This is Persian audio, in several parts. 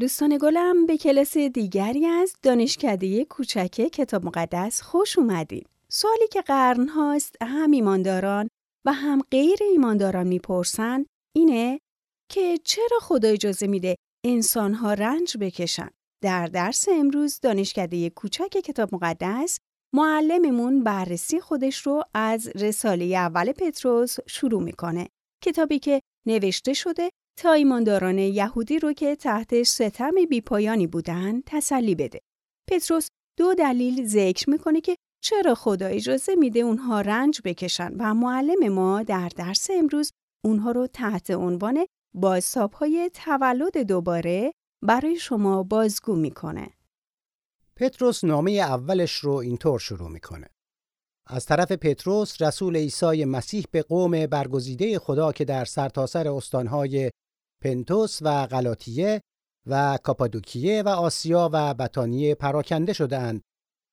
دوستان گلم به کلاس دیگری از دانشکده کوچک کتاب مقدس خوش اومدید. سوالی که قرن هاست هم ایمانداران و هم غیر ایمانداران می‌پرسن اینه که چرا خدا اجازه میده انسان ها رنج بکشن؟ در درس امروز دانشکده کوچک کتاب مقدس معلممون بررسی خودش رو از رساله اول پتروس شروع می‌کنه. کتابی که نوشته شده تا ایمانداران یهودی رو که تحت ستم بیپایانی بودن تسلی بده. پتروس دو دلیل ذکر می‌کنه که چرا خدا اجازه میده اونها رنج بکشن و معلم ما در درس امروز اونها رو تحت عنوان های تولد دوباره برای شما بازگو می‌کنه. پتروس نامه اولش رو اینطور شروع می‌کنه. از طرف پتروس رسول عیسی مسیح به قوم برگزیده خدا که در سرتاسر سر استانهای پنتوس و غلاطیه و کاپادوکیه و آسیا و بطانیه پراکنده شدهاند.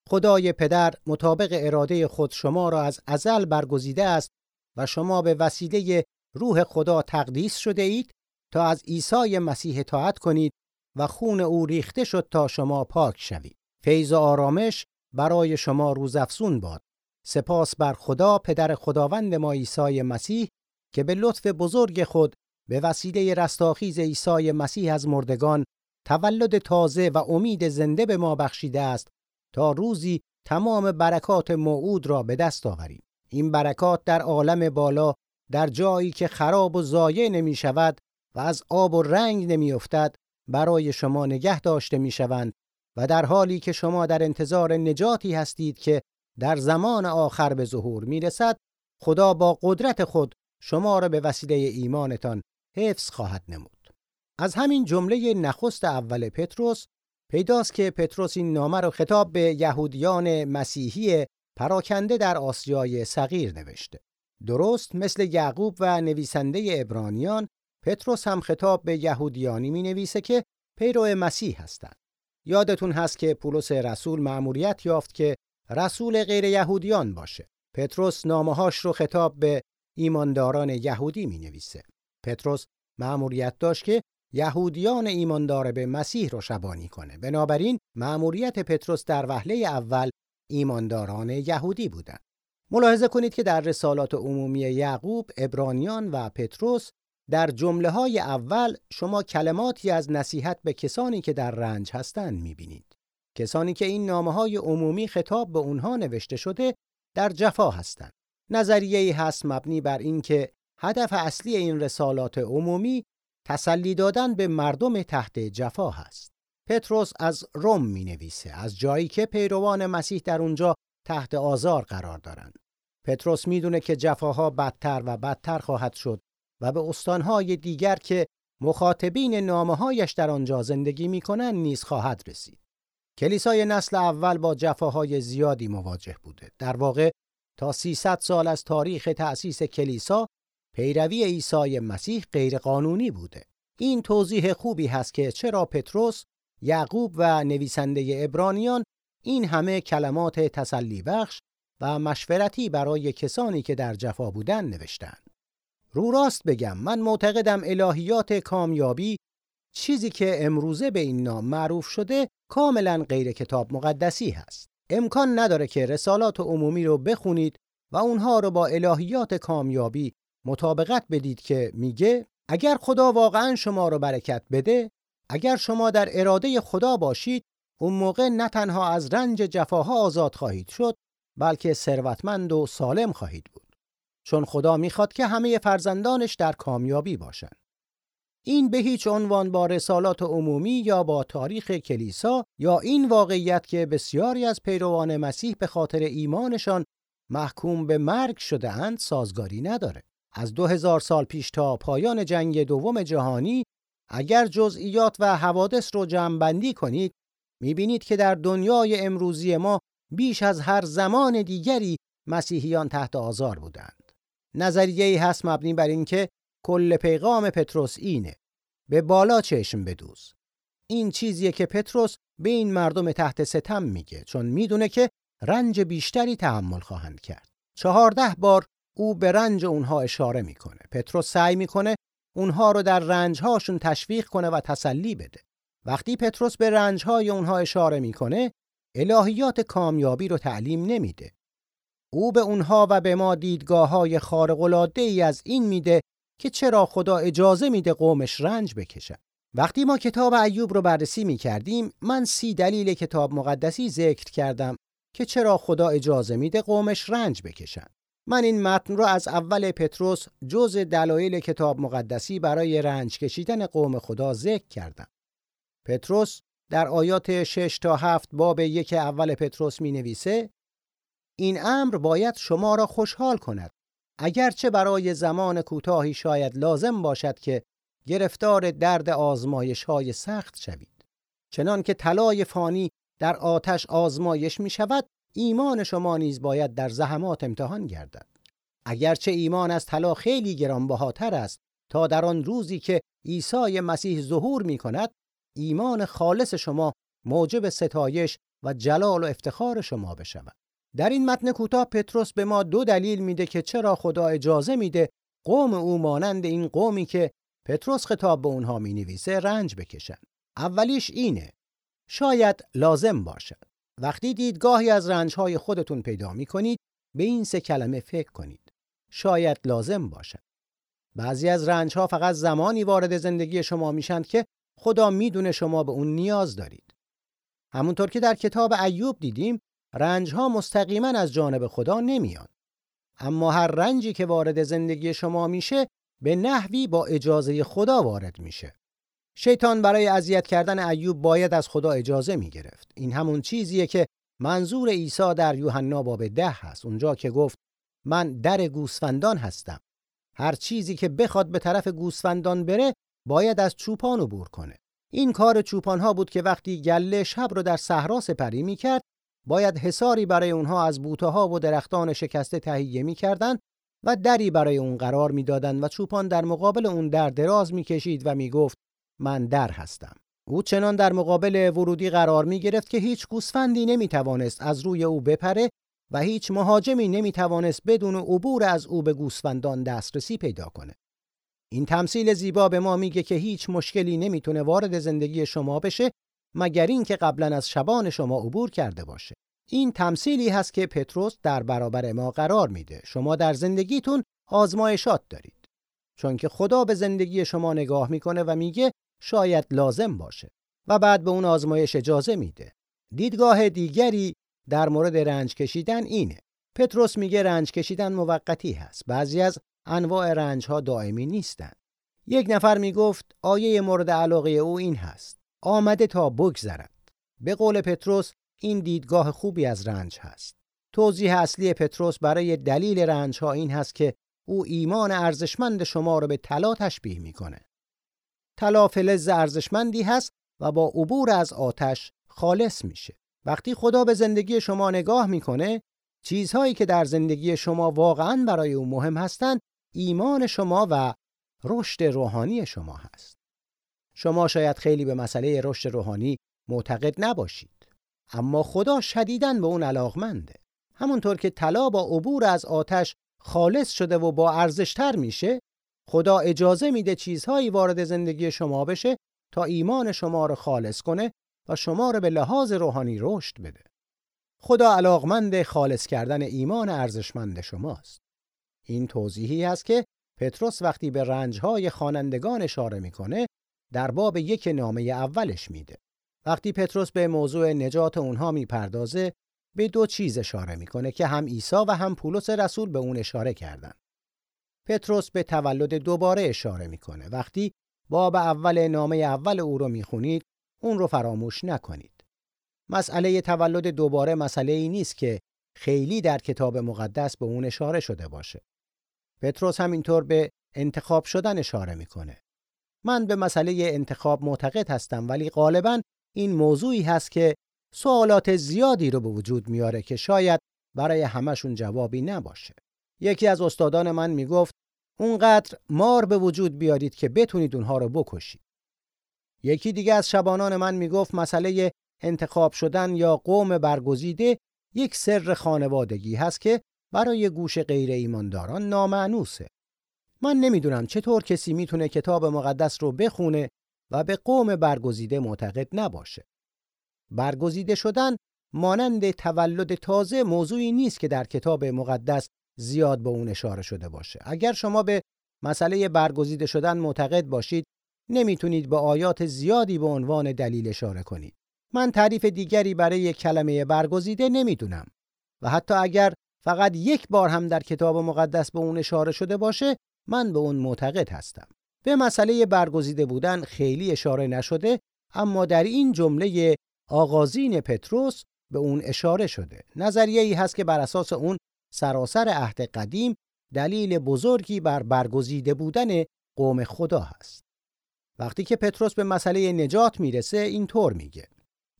خدای پدر مطابق اراده خود شما را از ازل برگزیده است و شما به وسیله روح خدا تقدیس شده اید تا از عیسی مسیح اطاعت کنید و خون او ریخته شد تا شما پاک شوید. فیض آرامش برای شما روزافزون باد. سپاس بر خدا پدر خداوند ما عیسی مسیح که به لطف بزرگ خود به وسیله رستاخیز عیسی مسیح از مردگان تولد تازه و امید زنده به ما بخشیده است تا روزی تمام برکات موعود را به دست آوریم. این برکات در عالم بالا در جایی که خراب و ضایع نمی شود و از آب و رنگ نمی افتد برای شما نگه داشته می شوند و در حالی که شما در انتظار نجاتی هستید که در زمان آخر به ظهور می رسد خدا با قدرت خود شما را به وسیله ایمانتان حفظ خواهد نمود. از همین جمله نخست اول پتروس پیداست که پتروس این نامه را خطاب به یهودیان مسیحی پراکنده در آسیای صغیر نوشته. درست مثل یعقوب و نویسنده ابرانیان پتروس هم خطاب به یهودیانی می نویسه که پیرو مسیح هستند. یادتون هست که پولس رسول مأموریت یافت که رسول غیر یهودیان باشه. پتروس نامه‌هاش رو خطاب به ایمانداران یهودی می نویسه. پتروس مأموریت داشت که یهودیان ایماندار به مسیح رو شبانی کنه. بنابراین مأموریت پتروس در وهله اول ایمانداران یهودی بودند. ملاحظه کنید که در رسالات عمومی یعقوب، ابرانیان و پتروس در جمله های اول شما کلماتی از نصیحت به کسانی که در رنج هستند می‌بینید. کسانی که این نامه های عمومی خطاب به اونها نوشته شده در جفا هستند. نظریه هست مبنی بر اینکه هدف اصلی این رسالات عمومی تسلی دادن به مردم تحت جفا هست. پتروس از روم می نویسه از جایی که پیروان مسیح در اونجا تحت آزار قرار دارند. پتروس می‌دونه که جفاها بدتر و بدتر خواهد شد و به استانهای دیگر که مخاطبین نامه‌هایش در آنجا زندگی می‌کنند نیز خواهد رسید. کلیسای نسل اول با جفاهای زیادی مواجه بوده. در واقع تا 300 سال از تاریخ تأسیس کلیسا پیروی عیسی مسیح غیرقانونی بوده. این توضیح خوبی هست که چرا پتروس، یعقوب و نویسنده ابرانیان این همه کلمات تسلی بخش و مشورتی برای کسانی که در جفا بودن نوشتند. رو راست بگم من معتقدم الهیات کامیابی چیزی که امروزه به این نام معروف شده کاملا غیر کتاب مقدسی هست. امکان نداره که رسالات عمومی رو بخونید و اونها رو با الهیات کامیابی مطابقت بدید که میگه اگر خدا واقعا شما رو برکت بده اگر شما در اراده خدا باشید اون موقع نه تنها از رنج جفاها آزاد خواهید شد بلکه ثروتمند و سالم خواهید بود چون خدا می‌خواد که همه فرزندانش در کامیابی باشند این به هیچ عنوان با رسالات عمومی یا با تاریخ کلیسا یا این واقعیت که بسیاری از پیروان مسیح به خاطر ایمانشان محکوم به مرگ شده اند سازگاری نداره. از دو هزار سال پیش تا پایان جنگ دوم جهانی اگر جزئیات و حوادث رو جمعبندی کنید می‌بینید که در دنیای امروزی ما بیش از هر زمان دیگری مسیحیان تحت آزار بودند. نظریه هست مبنی بر اینکه کل پیغام پتروس اینه. به بالا چشم بدوز. این چیزیه که پتروس به این مردم تحت ستم میگه چون می‌دونه که رنج بیشتری تحمل خواهند کرد. چهارده بار او به رنج اونها اشاره می‌کنه پتروس سعی می‌کنه اونها رو در رنجهاشون تشویق کنه و تسلی بده وقتی پتروس به رنجهای اونها اشاره می‌کنه الهیات کامیابی رو تعلیم نمیده. او به اونها و به ما دیدگاه های خارق ای از این میده که چرا خدا اجازه میده قومش رنج بکشن. وقتی ما کتاب ایوب رو بررسی می کردیم من سی دلیل کتاب مقدسی ذکر کردم که چرا خدا اجازه میده قومش رنج بکشن. من این متن رو از اول پتروس جز دلایل کتاب مقدسی برای رنج کشیدن قوم خدا ذکر کردم. پتروس در آیات 6 تا 7 باب یک اول پتروس می نویسه این امر باید شما را خوشحال کند اگرچه برای زمان کوتاهی شاید لازم باشد که گرفتار درد آزمایش های سخت شوید چنان که طلای فانی در آتش آزمایش می شود ایمان شما نیز باید در زحمات امتحان گردد اگرچه ایمان از طلا خیلی گرانبهاتر است تا در آن روزی که عیسی مسیح ظهور می کند ایمان خالص شما موجب ستایش و جلال و افتخار شما بشود در این متن کوتاه پتروس به ما دو دلیل میده که چرا خدا اجازه میده قوم او مانند این قومی که پتروس خطاب به اونها می نویسه رنج بکشن. اولیش اینه. شاید لازم باشد. وقتی دیدگاهی از رنجهای خودتون پیدا می کنید به این سه کلمه فکر کنید. شاید لازم باشد. بعضی از رنجها فقط زمانی وارد زندگی شما میشند که خدا می‌دونه شما به اون نیاز دارید. همونطور که در کتاب ایوب دیدیم رنجها مستقیما از جانب خدا نمیان. اما هر رنجی که وارد زندگی شما میشه به نحوی با اجازه خدا وارد میشه. شیطان برای اذیت کردن ایوب باید از خدا اجازه می‌گرفت. این همون چیزیه که منظور عیسی در یوحنا باب ده هست. اونجا که گفت من در گوسفندان هستم. هر چیزی که بخواد به طرف گوسفندان بره باید از چوپان عبور کنه. این کار چوپان ها بود که وقتی گله شب رو در صحرا سپری می‌کرد باید حساری برای اونها از بوته ها و درختان شکسته تهیه می‌کردند و دری برای اون قرار می‌دادند و چوپان در مقابل اون در دراز می‌کشید و می‌گفت من در هستم. او چنان در مقابل ورودی قرار می گرفت که هیچ گوسفندی نمی توانست از روی او بپره و هیچ مهاجمی نمی توانست بدون عبور از او به گوسفندان دسترسی پیدا کنه. این تمثیل زیبا به ما میگه که هیچ مشکلی نمی‌تونه وارد زندگی شما بشه مگر اینکه قبلا از شبان شما عبور کرده باشه. این تمثیلی هست که پتروس در برابر ما قرار میده. شما در زندگیتون آزمایشات دارید. چون که خدا به زندگی شما نگاه می‌کنه و میگه شاید لازم باشه و بعد به اون آزمایش اجازه میده. دیدگاه دیگری در مورد رنج کشیدن اینه. پتروس میگه رنج کشیدن موقتی هست. بعضی از انواع رنج ها دائمی نیستند. یک نفر می‌گفت آیه مورد علاقه او این هست. آمده تا بگذرد. به قول پتروس این دیدگاه خوبی از رنج هست. توضیح اصلی پتروس برای دلیل رنج ها این هست که او ایمان ارزشمند شما را به طلا تشبیه می‌کنه. طلا فلز ارزشمندی هست و با عبور از آتش خالص میشه. وقتی خدا به زندگی شما نگاه می‌کنه، چیزهایی که در زندگی شما واقعا برای او مهم هستند، ایمان شما و رشد روحانی شما هست. شما شاید خیلی به مسئله رشد روحانی معتقد نباشید. اما خدا شدیداً به اون علاقمنده. همونطور که طلا با عبور از آتش خالص شده و با ارزشتر میشه، خدا اجازه میده چیزهایی وارد زندگی شما بشه تا ایمان شما رو خالص کنه و شما رو به لحاظ روحانی رشد بده. خدا علاقمند خالص کردن ایمان ارزشمند شماست. این توضیحی است که پتروس وقتی به رنجهای خوانندگان اشاره می‌کنه در باب یک نامه اولش میده. وقتی پتروس به موضوع نجات اونها می‌پردازه به دو چیز اشاره می‌کنه که هم عیسی و هم پولس رسول به اون اشاره کردن. پتروس به تولد دوباره اشاره می‌کنه. وقتی باب اول نامه اول او رو می‌خونید اون رو فراموش نکنید. مسئله تولد دوباره مسئله ای نیست که خیلی در کتاب مقدس به اون اشاره شده باشه. پتروس همینطور به انتخاب شدن اشاره می‌کنه. من به مسئله انتخاب معتقد هستم ولی غالبا این موضوعی هست که سوالات زیادی رو به وجود میاره که شاید برای همشون جوابی نباشه. یکی از استادان من می‌گفت اونقدر مار به وجود بیارید که بتونید اونها رو بکشید. یکی دیگه از شبانان من می‌گفت مسئله انتخاب شدن یا قوم برگزیده یک سر خانوادگی هست که برای گوش غیر ایمانداران نامعنوسه. من نمی‌دونم چطور کسی می‌تونه کتاب مقدس رو بخونه و به قوم برگزیده معتقد نباشه. برگزیده شدن مانند تولد تازه موضوعی نیست که در کتاب مقدس زیاد به اون اشاره شده باشه. اگر شما به مسئله برگزیده شدن معتقد باشید، نمی‌تونید به آیات زیادی به عنوان دلیل اشاره کنید. من تعریف دیگری برای کلمه برگزیده نمی‌دونم و حتی اگر فقط یک بار هم در کتاب مقدس به اون اشاره شده باشه من به اون معتقد هستم به مسئله برگزیده بودن خیلی اشاره نشده اما در این جمله آغازین پتروس به اون اشاره شده نظریه ای هست که بر اساس اون سراسر عهد قدیم دلیل بزرگی بر برگزیده بودن قوم خدا هست. وقتی که پتروس به مسئله نجات می‌رسه اینطور میگه.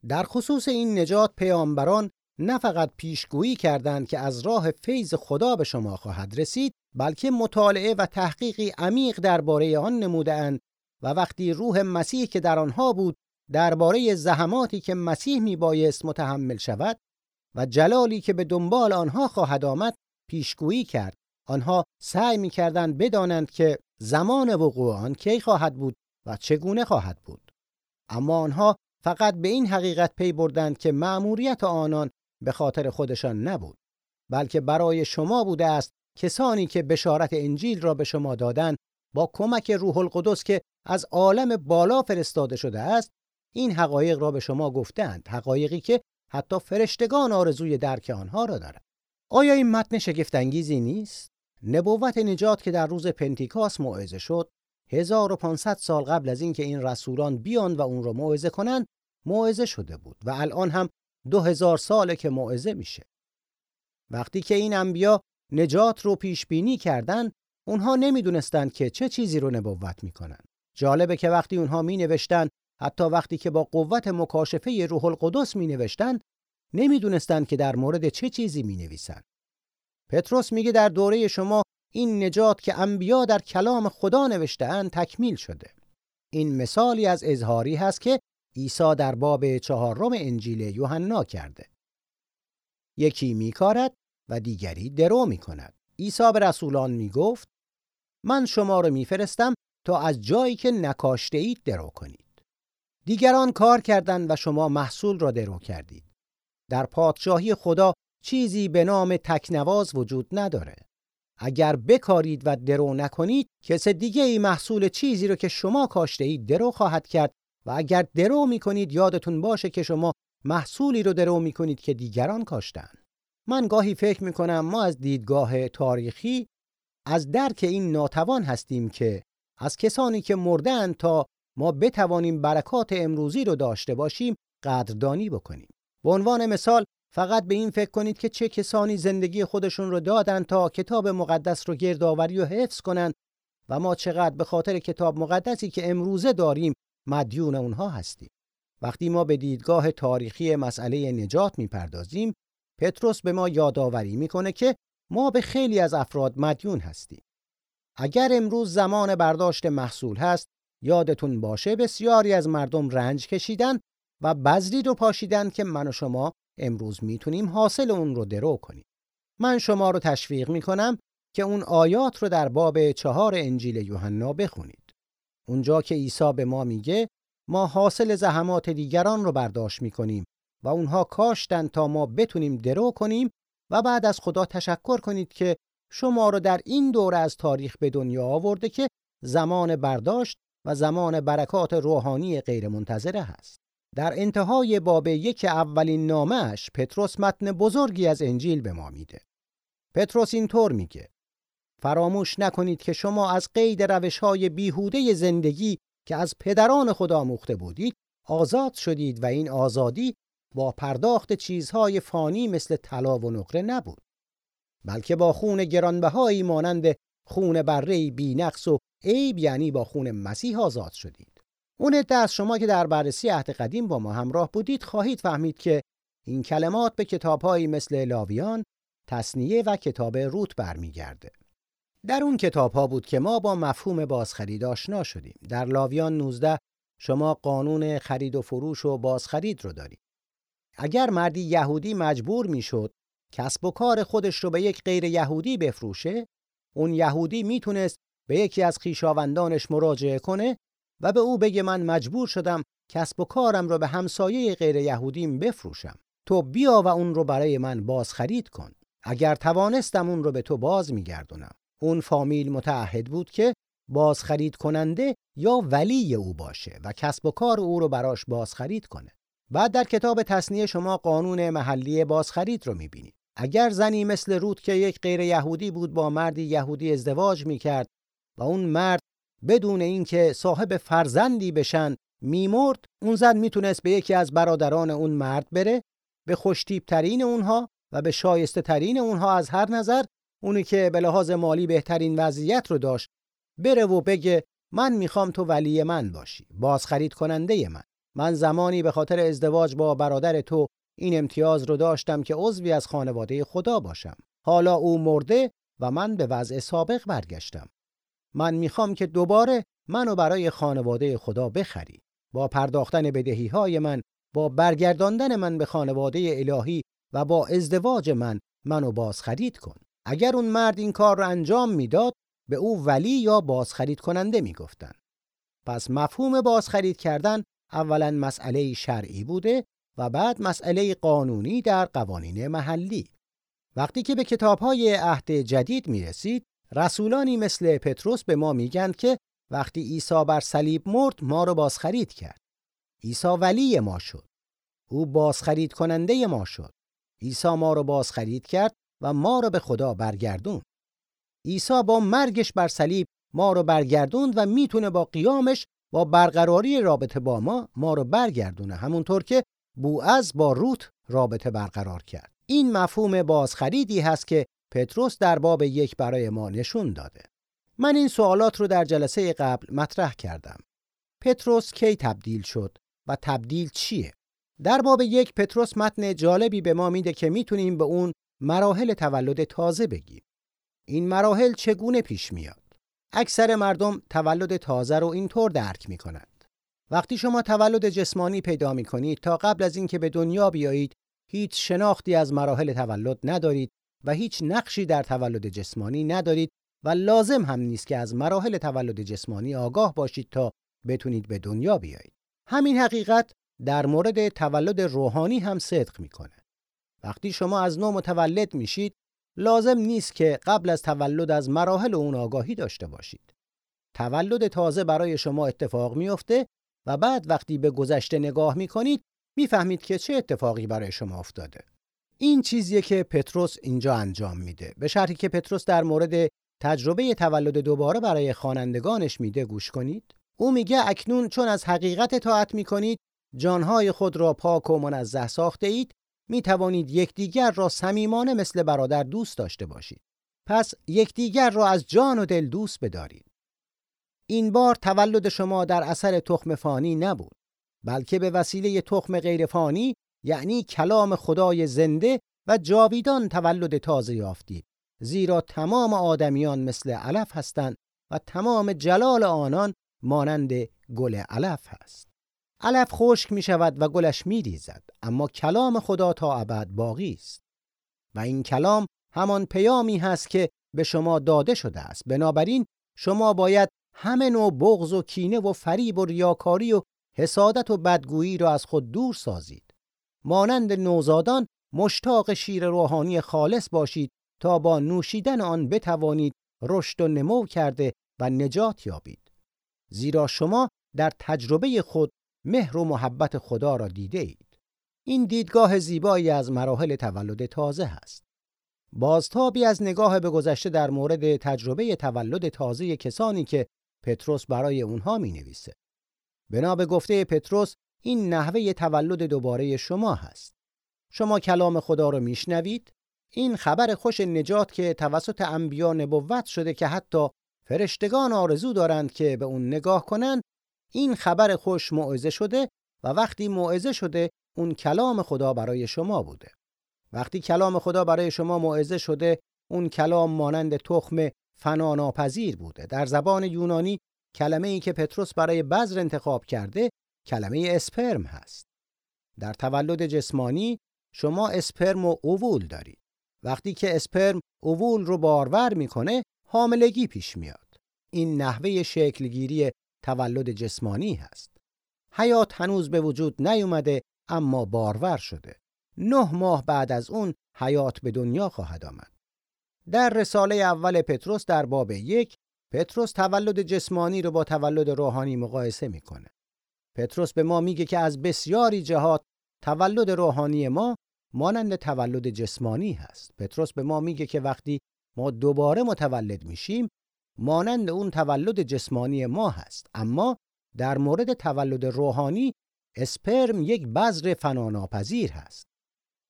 در خصوص این نجات پیامبران نه فقط پیشگویی کردند که از راه فیض خدا به شما خواهد رسید بلکه مطالعه و تحقیقی عمیق درباره آن نمودهاند و وقتی روح مسیح که در آنها بود درباره زحماتی که مسیح میبایست متحمل شود و جلالی که به دنبال آنها خواهد آمد پیشگویی کرد. آنها سعی می‌کردند بدانند که زمان وقوع آن کی خواهد بود و چگونه خواهد بود. اما آنها فقط به این حقیقت پی بردند که مأموریت آنان به خاطر خودشان نبود بلکه برای شما بوده است کسانی که بشارت انجیل را به شما دادند با کمک روح القدس که از عالم بالا فرستاده شده است این حقایق را به شما گفتند حقایقی که حتی فرشتگان آرزوی درک آنها را دارند آیا این متن شگفت انگیزی نیست؟ نبوت نجات که در روز پنتیکاس موعظه شد 1500 سال قبل از اینکه این رسولان بیان و اون را موعظه کنند موعظه شده بود و الان هم دو هزار ساله که موعظه میشه. وقتی که این انبیا نجات رو پیش بینی کردن اونها نمی‌دونستند که چه چیزی رو نبوت می‌کنن. جالبه که وقتی اونها می نوشتن حتی وقتی که با قوت مکاشفه روح القدس می نوشتن نمی‌دونستند که در مورد چه چیزی می نویسن پتروس میگه در دوره شما این نجات که انبیا در کلام خدا نوشتهاند تکمیل شده. این مثالی از اظهاری هست که عیسی در باب چهارم انجیل یوحنا کرده. یکی میکارد و دیگری درو می‌کند. عیسی به رسولان می‌گفت من شما رو میفرستم تا از جایی که نکاشته اید درو کنید. دیگران کار کردند و شما محصول را درو کردید. در پادشاهی خدا چیزی به نام تکنواز وجود نداره. اگر بکارید و درو نکنید کس دیگه ای محصول چیزی رو که شما کاشته اید درو خواهد کرد و اگر درو می‌کنید یادتون باشه که شما محصولی رو درو می‌کنید که دیگران کاشتن من گاهی فکر می‌کنم ما از دیدگاه تاریخی از درک این ناتوان هستیم که از کسانی که مردن تا ما بتوانیم برکات امروزی رو داشته باشیم قدردانی بکنیم. به عنوان مثال فقط به این فکر کنید که چه کسانی زندگی خودشون رو دادن تا کتاب مقدس رو گردآوری و حفظ کنند و ما چقدر به خاطر کتاب مقدسی که امروزه داریم مدیون اونها هستیم. وقتی ما به دیدگاه تاریخی مسئله نجات می‌پردازیم پتروس به ما یادآوری می‌کنه که ما به خیلی از افراد مدیون هستیم. اگر امروز زمان برداشت محصول هست یادتون باشه بسیاری از مردم رنج کشیدن و بذری رو پاشیدن که من و شما امروز می‌تونیم حاصل اون رو درو کنیم. من شما رو تشویق می‌کنم که اون آیات رو در باب چهار انجیل یوحنا بخونید. اونجا که عیسی به ما میگه ما حاصل زحمات دیگران رو برداشت می‌کنیم و اونها کاشتن تا ما بتونیم درو کنیم و بعد از خدا تشکر کنید که شما رو در این دوره از تاریخ به دنیا آورده که زمان برداشت و زمان برکات روحانی غیرمنتظره هست. در انتهای باب یک اولین نامش پتروس متن بزرگی از انجیل به ما میده. پتروس اینطور میگه فراموش نکنید که شما از قید روش های بیهوده زندگی که از پدران خدا مخته بودید آزاد شدید و این آزادی با پرداخت چیزهای فانی مثل طلا و نقره نبود بلکه با خون گرانبهایی مانند خون بره بینقص و عیب یعنی با خون مسیح آزاد شدید اون عده از شما که در بررسی عهد قدیم با ما همراه بودید خواهید فهمید که این کلمات به کتابهایی مثل لاویان، تصنیه و کتاب روت برمیگرده. در اون کتاب ها بود که ما با مفهوم بازخرید آشنا شدیم. در لاویان 19 شما قانون خرید و فروش و بازخرید رو دارید. اگر مردی یهودی مجبور می‌شد کسب و کار خودش رو به یک غیر یهودی بفروشه، اون یهودی می‌تونست به یکی از خیشاوندانش مراجعه کنه و به او بگه من مجبور شدم کسب و کارم رو به همسایه غیر یهودیم بفروشم. تو بیا و اون رو برای من باز خرید کن. اگر توانستم اون رو به تو باز میگردونم اون فامیل متعهد بود که باز خرید کننده یا ولی او باشه و کسب و کار او رو براش باز خرید کنه. بعد در کتاب تصنیه شما قانون محلی بازخرید رو می‌بینید اگر زنی مثل رود که یک غیر یهودی بود با مردی یهودی ازدواج می‌کرد و اون مرد بدون اینکه صاحب فرزندی بشن میمرد اون زن می‌تونست به یکی از برادران اون مرد بره به خوشتیب ترین اونها و به شایسته ترین اونها از هر نظر اونی که به لحاظ مالی بهترین وضعیت رو داشت بره و بگه من می‌خوام تو ولی من باشی بازخرید کننده من. من زمانی به خاطر ازدواج با برادر تو این امتیاز رو داشتم که عضوی از خانواده خدا باشم. حالا او مرده و من به وضع سابق برگشتم. من می‌خوام که دوباره منو برای خانواده خدا بخری. با پرداختن بدهی های من با برگرداندن من به خانواده الهی و با ازدواج من منو بازخرید کن. اگر اون مرد این کار رو انجام می‌داد به او ولی یا بازخرید کننده می‌گفتن. پس مفهوم بازخرید کردن اولا مسئله شرعی بوده و بعد مسئله قانونی در قوانین محلی. وقتی که به کتابهای عهد جدید می رسید رسولانی مثل پتروس به ما میگن که وقتی عیسی بر صلیب مرد ما رو بازخرید کرد. عیسی ولی ما شد. او بازخرید کننده ما شد. عیسی ما رو بازخرید کرد و ما رو به خدا برگردون عیسی با مرگش بر صلیب ما رو برگردوند و می‌تونه با قیامش با برقراری رابطه با ما ما رو برگردونه. همونطور که بوعز با روت رابطه برقرار کرد. این مفهوم بازخریدی هست که پتروس در باب یک برای ما نشون داده. من این سوالات رو در جلسه قبل مطرح کردم. پتروس کی تبدیل شد و تبدیل چیه؟ در باب یک پتروس متن جالبی به ما میده که می‌تونیم به اون مراحل تولد تازه بگیم. این مراحل چگونه پیش میاد؟ اکثر مردم تولد تازه رو اینطور درک می‌کنند. وقتی شما تولد جسمانی پیدا می‌کنید تا قبل از اینکه به دنیا بیایید هیچ شناختی از مراحل تولد ندارید و هیچ نقشی در تولد جسمانی ندارید و لازم هم نیست که از مراحل تولد جسمانی آگاه باشید تا بتونید به دنیا بیایید همین حقیقت در مورد تولد روحانی هم صدق می‌کنه وقتی شما از نو متولد میشید لازم نیست که قبل از تولد از مراحل اون آگاهی داشته باشید. تولد تازه برای شما اتفاق میفته و بعد وقتی به گذشته نگاه می‌کنید می‌فهمید که چه اتفاقی برای شما افتاده. این چیزیه که پتروس اینجا انجام میده. به شرطی که پتروس در مورد تجربه تولد دوباره برای خوانندگانش میده گوش کنید. او میگه اکنون چون از حقیقت اطاعت می‌کنید جانهای خود را پاک و منزه ساخته اید می توانید یکدیگر را صمیمانه مثل برادر دوست داشته باشید. پس یکدیگر را از جان و دل دوست بدارید. این بار تولد شما در اثر تخم فانی نبود، بلکه به وسیله تخم غیر فانی یعنی کلام خدای زنده و جاویدان تولد تازه یافتید. زیرا تمام آدمیان مثل علف هستند و تمام جلال آنان مانند گل علف هست. علف خشک می شود و گلش می ریزد اما کلام خدا تا ابد باقی است و این کلام همان پیامی هست که به شما داده شده است بنابراین شما باید همه نوع بغض و کینه و فریب و ریاکاری و حسادت و بدگویی را از خود دور سازید مانند نوزادان مشتاق شیر روحانی خالص باشید تا با نوشیدن آن بتوانید رشد و نمو کرده و نجات یابید زیرا شما در تجربه خود مهر و محبت خدا را دیده اید. این دیدگاه زیبایی از مراحل تولد تازه است. بازتابی از نگاه به گذشته در مورد تجربه تولد تازه کسانی که پتروس برای اونها می نویسه. بنا به گفته پتروس این نحوه تولد دوباره شما هست. شما کلام خدا رو میشنوید. این خبر خوش نجات که توسط انبیا نبوت شده که حتی فرشتگان آرزو دارند که به اون نگاه کنند این خبر خوش موعظه شده و وقتی موعظه شده اون کلام خدا برای شما بوده. وقتی کلام خدا برای شما موعظه شده اون کلام مانند تخم فناناپذیر بوده. در زبان یونانی کلمه ای که پتروس برای بذر انتخاب کرده کلمه اسپرم هست در تولد جسمانی شما اسپرم و اوول دارید وقتی که اسپرم اوول رو بارور می‌کنه حاملگی پیش میاد این نحوه شکلگیری تولد جسمانی هست. حیات هنوز به وجود نیومده اما بارور شده. نه ماه بعد از اون حیات به دنیا خواهد آمد. در رساله اول پتروس در باب یک پتروس تولد جسمانی رو با تولد روحانی مقایسه می‌کنه. پتروس به ما میگه که از بسیاری جهات تولد روحانی ما مانند تولد جسمانی هست. پتروس به ما میگه که وقتی ما دوباره متولد میشیم مانند اون تولد جسمانی ما هست. اما در مورد تولد روحانی اسپرم یک بذر فناناپذیر هست.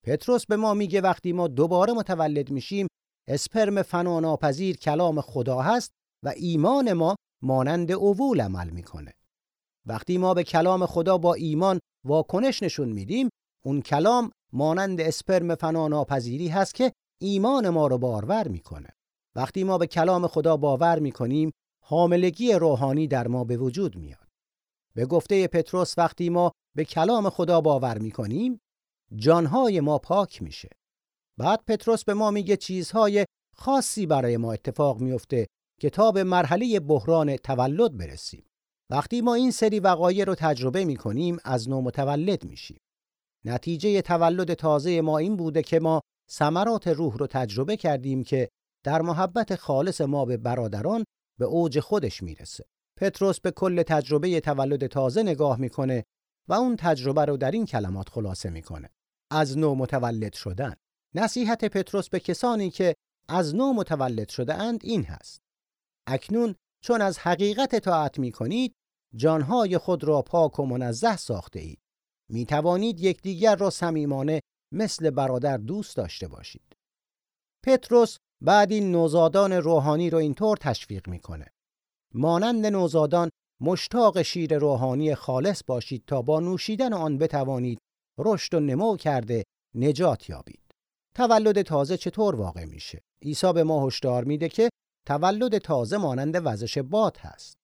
پتروس به ما میگه وقتی ما دوباره متولد میشیم اسپرم فناناپذیر کلام خدا هست و ایمان ما مانند اوول عمل می‌کنه. وقتی ما به کلام خدا با ایمان واکنش نشون میدیم اون کلام مانند اسپرم فناناپذیری هست که ایمان ما رو بارور می‌کنه. وقتی ما به کلام خدا باور می‌کنیم حاملگی روحانی در ما به وجود میاد. به گفته پتروس وقتی ما به کلام خدا باور می‌کنیم جانهای ما پاک میشه. بعد پتروس به ما میگه چیزهای خاصی برای ما اتفاق میفته که تا به مرحله بحران تولد برسیم. وقتی ما این سری وقایع رو تجربه می‌کنیم از نو متولد میشیم نتیجه تولد تازه ما این بوده که ما ثمرات روح رو تجربه کردیم که در محبت خالص ما به برادران به اوج خودش می‌رسه. پتروس به کل تجربه تولد تازه نگاه می‌کنه و اون تجربه رو در این کلمات خلاصه می‌کنه. از نو متولد شدن. نصیحت پتروس به کسانی که از نو متولد شده اند این هست. اکنون چون از حقیقت اطاعت می کنید جانهای خود را پاک و منزه ساخته اید. می توانید یکدیگر را صمیمانه مثل برادر دوست داشته باشید. پتروس بعد این نوزادان روحانی رو اینطور تشویق می‌کنه. مانند نوزادان مشتاق شیر روحانی خالص باشید تا با نوشیدن آن بتوانید رشد و نمو کرده نجات یابید. تولد تازه چطور واقع میشه؟ عیسی به ما هشدار میده که تولد تازه مانند وزش باد هست.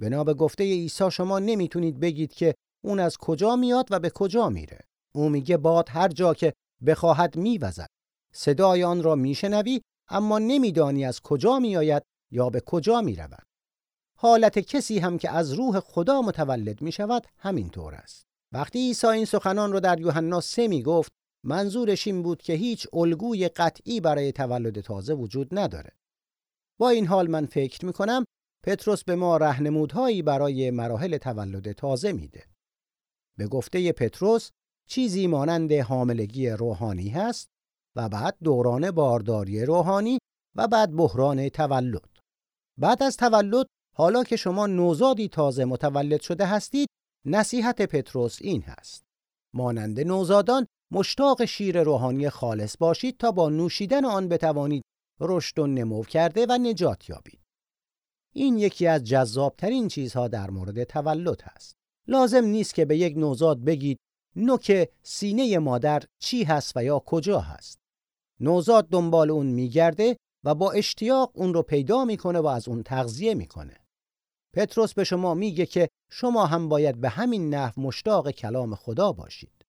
بنا به گفته عیسی شما نمی‌تونید بگید که اون از کجا میاد و به کجا میره. او میگه باد هر جا که بخواهد میوزد. صدای آن را میشنوی اما نمیدانی از کجا میآید یا به کجا می رود. حالت کسی هم که از روح خدا متولد می شود همینطور است. وقتی عیسی این سخنان را در یوحنا سه می گفت منظورش این بود که هیچ الگوی قطعی برای تولد تازه وجود نداره. با این حال من فکر می کنم پتروس به ما رهنمودهایی برای مراحل تولد تازه میده. به گفته پتروس چیزی مانند حاملگی روحانی هست و بعد دوران بارداری روحانی و بعد بحران تولد. بعد از تولد حالا که شما نوزادی تازه متولد شده هستید نصیحت پتروس این هست. مانند نوزادان مشتاق شیر روحانی خالص باشید تا با نوشیدن آن بتوانید رشد و نمو کرده و نجات یابید. این یکی از جذابترین چیزها در مورد تولد هست. لازم نیست که به یک نوزاد بگید نوک سینه مادر چی هست و یا کجا هست. نوزاد دنبال اون میگرده و با اشتیاق اون رو پیدا می‌کنه و از اون تغذیه می‌کنه. پتروس به شما میگه که شما هم باید به همین نحو مشتاق کلام خدا باشید.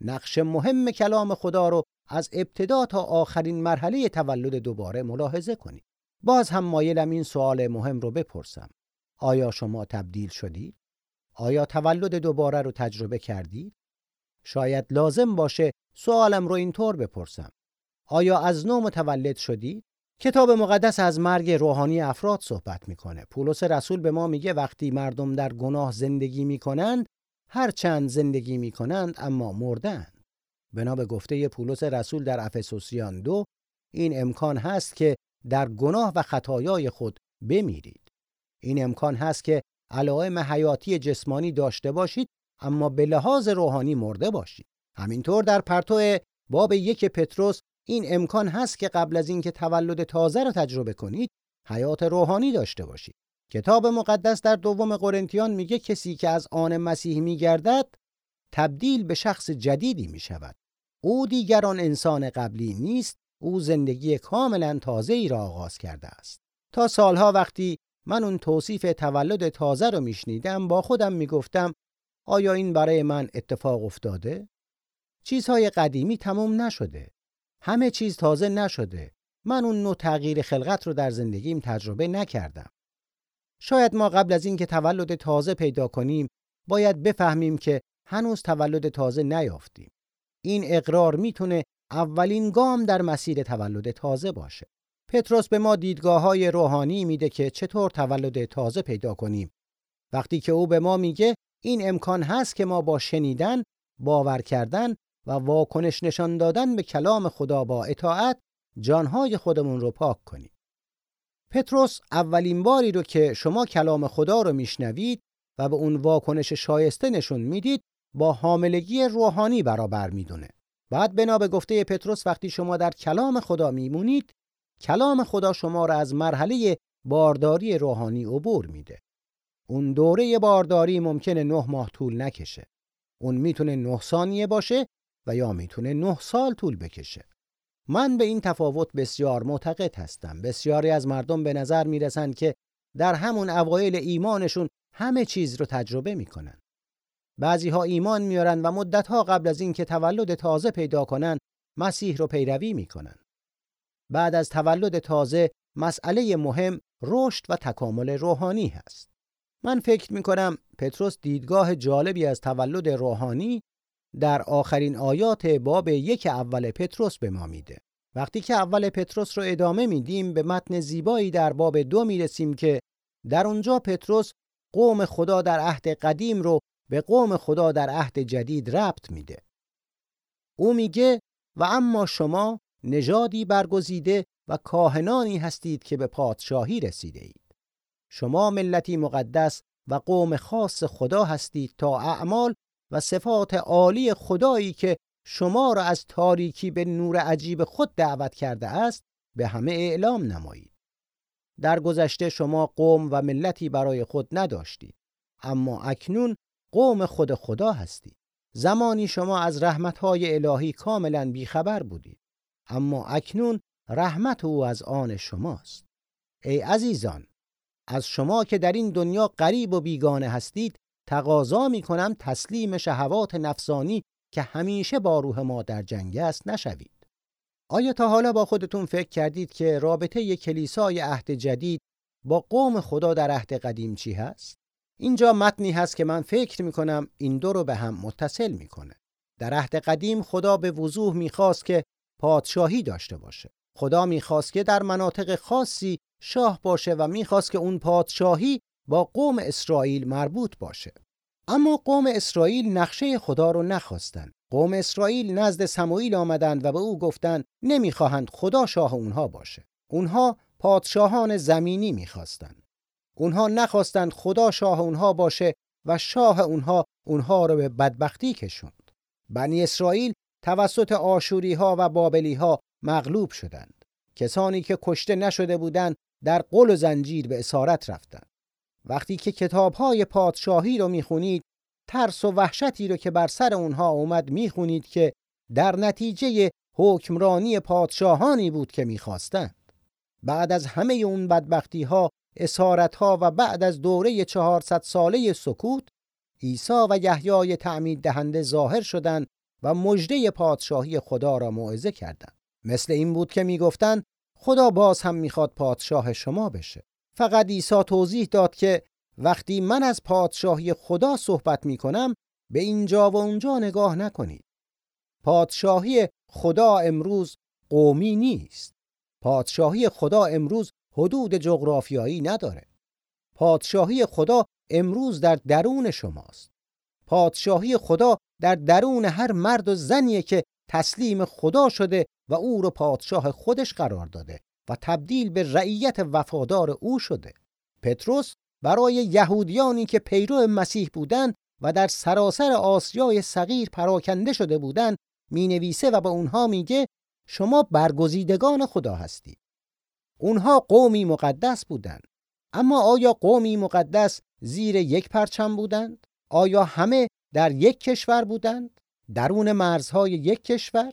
نقش مهم کلام خدا رو از ابتدا تا آخرین مرحله تولد دوباره ملاحظه کنید. باز هم مایلم این سوال مهم رو بپرسم. آیا شما تبدیل شدید؟ آیا تولد دوباره رو تجربه کردید؟ شاید لازم باشه سوالم رو اینطور بپرسم. آیا از نو متولد شدید؟ کتاب مقدس از مرگ روحانی افراد صحبت می‌کنه. پولس رسول به ما میگه وقتی مردم در گناه زندگی می‌کنند، هر چند زندگی می‌کنند اما مردند. بنا به گفته پولس رسول در افسوسیان دو این امکان هست که در گناه و خطایای خود بمیرید. این امکان هست که علائم حیاتی جسمانی داشته باشید اما به لحاظ روحانی مرده باشید. همینطور در پرتو باب یک پتروس این امکان هست که قبل از اینکه تولد تازه را تجربه کنید حیات روحانی داشته باشید کتاب مقدس در دوم قرنتیان میگه کسی که از آن مسیح میگردد تبدیل به شخص جدیدی می شود. او دیگر آن انسان قبلی نیست، او زندگی کاملا تازه ای را آغاز کرده است. تا سالها وقتی من اون توصیف تولد تازه رو میشنیدم با خودم می‌گفتم آیا این برای من اتفاق افتاده؟ چیزهای قدیمی تموم نشده. همه چیز تازه نشده. من اون نوع تغییر خلقت رو در زندگیم تجربه نکردم. شاید ما قبل از اینکه تولد تازه پیدا کنیم باید بفهمیم که هنوز تولد تازه نیافتیم. این اقرار می‌تونه اولین گام در مسیر تولد تازه باشه. پتروس به ما دیدگاه های روحانی میده که چطور تولد تازه پیدا کنیم. وقتی که او به ما میگه این امکان هست که ما با شنیدن، باور کردن و واکنش نشان دادن به کلام خدا با اطاعت جانهای خودمون رو پاک کنیم. پتروس اولین باری رو که شما کلام خدا رو میشنوید و به اون واکنش شایسته نشون می‌دید با حاملگی روحانی برابر می‌دونه. بعد بنا به گفته پتروس وقتی شما در کلام خدا میمونید کلام خدا شما را از مرحله بارداری روحانی عبور میده. اون دوره بارداری ممکنه نه ماه طول نکشه. اون می‌تونه نه ثانیه باشه و یا می‌تونه نه سال طول بکشه. من به این تفاوت بسیار معتقد هستم. بسیاری از مردم به نظر می‌رسند که در همون اوایل ایمانشون همه چیز رو تجربه می‌کنن. بعضی ها ایمان میارن و مدت ها قبل از اینکه تولد تازه پیدا کنن مسیح رو پیروی می‌کنن. بعد از تولد تازه مسئله مهم رشد و تکامل روحانی هست. من فکر می کنم پتروس دیدگاه جالبی از تولد روحانی در آخرین آیات باب یک اول پتروس به ما میده. وقتی که اول پتروس رو ادامه میدیم به متن زیبایی در باب دو می‌رسیم که در اونجا پتروس قوم خدا در عهد قدیم رو به قوم خدا در عهد جدید ربط میده. او میگه و اما شما نژادی برگزیده و کاهنانی هستید که به پادشاهی رسیده اید. شما ملتی مقدس و قوم خاص خدا هستید تا اعمال و صفات عالی خدایی که شما را از تاریکی به نور عجیب خود دعوت کرده است به همه اعلام نمایید. در گذشته شما قوم و ملتی برای خود نداشتید اما اکنون قوم خود خدا هستید. زمانی شما از رحمتهای الهی کاملا بیخبر بودید اما اکنون رحمت او از آن شماست. ای عزیزان از شما که در این دنیا غریب و بیگانه هستید تقاضا می کنم تسلیم شهوات نفسانی که همیشه با روح ما در جنگ است نشوید. آیا تا حالا با خودتون فکر کردید که رابطه کلیسای عهد جدید با قوم خدا در عهد قدیم چی هست؟ اینجا متنی هست که من فکر می کنم این دو رو به هم متصل می‌کنه. در عهد قدیم خدا به وضوح می‌خواست که پادشاهی داشته باشه. خدا می‌خواست که در مناطق خاصی شاه باشه و می‌خواست که اون پادشاهی با قوم اسرائیل مربوط باشه. اما قوم اسرائیل نقشه خدا رو نخواستند. قوم اسرائیل نزد سموئیل آمدند و به او گفتند نمی‌خواهند خدا شاه اونها باشه. اونها پادشاهان زمینی می‌خواستند. اونها نخواستند خدا شاه اونها باشه و شاه اونها اونها رو به بدبختی کشوند. بنی اسرائیل توسط آشوری ها و بابلی ها مغلوب شدند. کسانی که کشته نشده بودند در قل و زنجیر به اسارت رفتند. وقتی که کتاب های پادشاهی رو می‌خونید ترس و وحشتی رو که بر سر اونها اومد می‌خونید که در نتیجه حکمرانی پادشاهانی بود که می‌خواستند. بعد از همه اون بدبختی ها، اسارت ها و بعد از دوره 400 ساله سکوت، عیسی و یحیای تعمید دهنده ظاهر شدند و مژده پادشاهی خدا را موعظه کردند. مثل این بود که می‌گفتند خدا باز هم می‌خواد پادشاه شما بشه. فقط عیسی توضیح داد که وقتی من از پادشاهی خدا صحبت می‌کنم به اینجا و اونجا نگاه نکنید. پادشاهی خدا امروز قومی نیست. پادشاهی خدا امروز حدود جغرافیایی نداره. پادشاهی خدا امروز در درون شماست. پادشاهی خدا در درون هر مرد و زنیه که تسلیم خدا شده و او رو پادشاه خودش قرار داده و تبدیل به رعیت وفادار او شده. پتروس برای یهودیانی که پیرو مسیح بودند و در سراسر آسیای صغیر پراکنده شده بودند می نویسه و به اونها میگه شما برگزیدگان خدا هستید. اونها قومی مقدس بودند. اما آیا قومی مقدس زیر یک پرچم بودند؟ آیا همه در یک کشور بودند؟ درون مرزهای یک کشور؟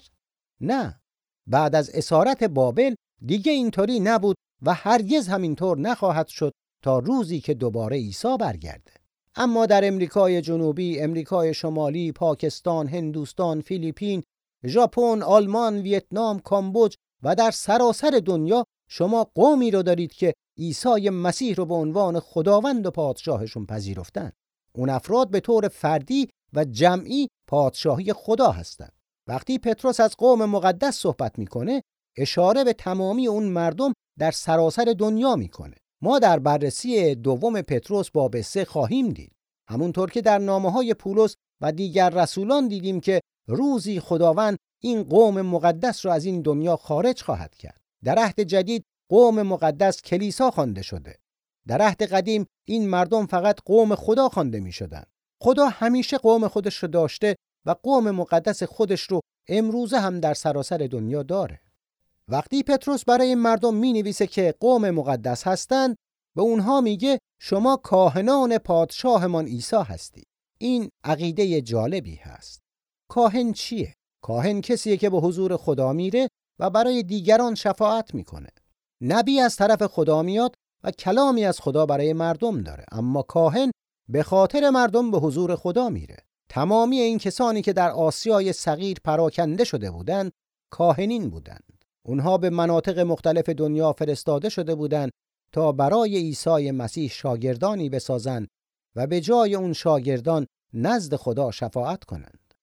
نه. بعد از اسارت بابل دیگه اینطوری نبود و هرگز همینطور نخواهد شد تا روزی که دوباره عیسی برگرده. اما در امریکای جنوبی، امریکای شمالی، پاکستان، هندوستان، فیلیپین، ژاپن، آلمان، ویتنام، کامبوج و در سراسر دنیا شما قومی رو دارید که عیسی مسیح رو به عنوان خداوند و پادشاهشون پذیرفتن. اون افراد به طور فردی و جمعی پادشاهی خدا هستند. وقتی پتروس از قوم مقدس صحبت می‌کنه اشاره به تمامی اون مردم در سراسر دنیا می‌کنه. ما در بررسی دوم پتروس باب سه خواهیم دید. همونطور که در نامه های پولس و دیگر رسولان دیدیم که روزی خداوند این قوم مقدس را از این دنیا خارج خواهد کرد. در عهد جدید قوم مقدس کلیسا خوانده شده در عهد قدیم این مردم فقط قوم خدا خوانده می شدن. خدا همیشه قوم خودش رو داشته و قوم مقدس خودش رو امروزه هم در سراسر دنیا داره. وقتی پتروس برای مردم می نویسه که قوم مقدس هستند به اونها میگه شما کاهنان پادشاهمان عیسی هستی. این عقیده جالبی هست. کاهن چیه؟ کاهن کسیه که به حضور خدا میره و برای دیگران شفاعت می‌کنه. نبی از طرف خدا میاد و کلامی از خدا برای مردم داره اما کاهن به خاطر مردم به حضور خدا میره. تمامی این کسانی که در آسیای صغیر پراکنده شده بودند کاهنین بودند. اونها به مناطق مختلف دنیا فرستاده شده بودند تا برای عیسی مسیح شاگردانی بسازند و به جای اون شاگردان نزد خدا شفاعت کنند.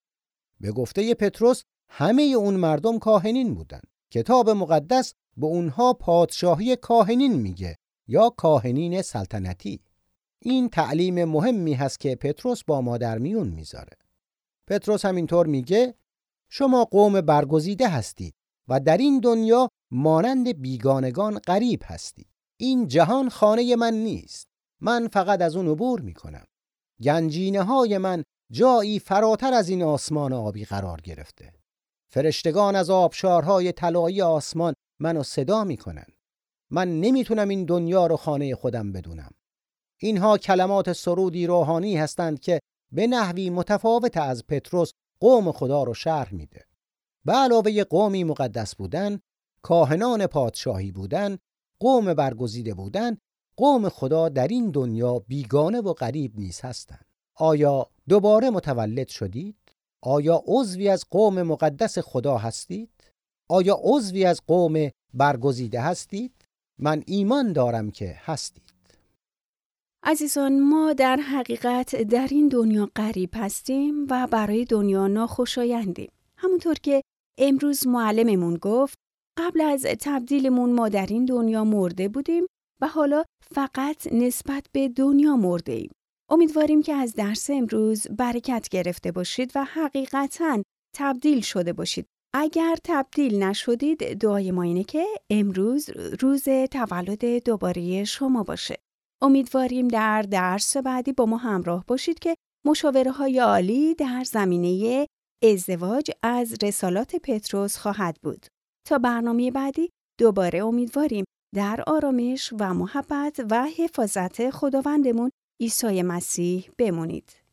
به گفته پتروس همه اون مردم کاهنین بودند. کتاب مقدس به اونها پادشاهی کاهنین میگه یا کاهنین سلطنتی. این تعلیم مهمی هست که پتروس با ما در میون می‌ذاره. پتروس همینطور میگه شما قوم برگزیده هستید و در این دنیا مانند بیگانگان غریب هستید. این جهان خانه من نیست. من فقط از اون عبور می‌کنم. گنجینه های من جایی فراتر از این آسمان آبی قرار گرفته. فرشتگان از آبشارهای طلایی آسمان منو صدا می‌کنن. من نمی‌تونم این دنیا رو خانه خودم بدونم. اینها کلمات سرودی روحانی هستند که به نحوی متفاوت از پتروس قوم خدا رو شرح میده. به علاوه قومی مقدس بودن، کاهنان پادشاهی بودن، قوم برگزیده بودن، قوم خدا در این دنیا بیگانه و غریب نیز هستند. آیا دوباره متولد شدید؟ آیا عضوی از قوم مقدس خدا هستید؟ آیا عضوی از قوم برگزیده هستید؟ من ایمان دارم که هستید. عزیزان ما در حقیقت در این دنیا غریب هستیم و برای دنیا ناخوشایندیم. همونطور که امروز معلممون گفت قبل از تبدیلمون ما در این دنیا مرده بودیم و حالا فقط نسبت به دنیا مرده ایم. امیدواریم که از درس امروز برکت گرفته باشید و حقیقتا تبدیل شده باشید. اگر تبدیل نشدید دعای ما اینه که امروز روز تولد دوباره شما باشه. امیدواریم در درس بعدی با ما همراه باشید که مشاوره های عالی در زمینه ازدواج از رسالات پتروس خواهد بود. تا برنامه بعدی دوباره امیدواریم در آرامش و محبت و حفاظت خداوندمون عیسی مسیح بمونید.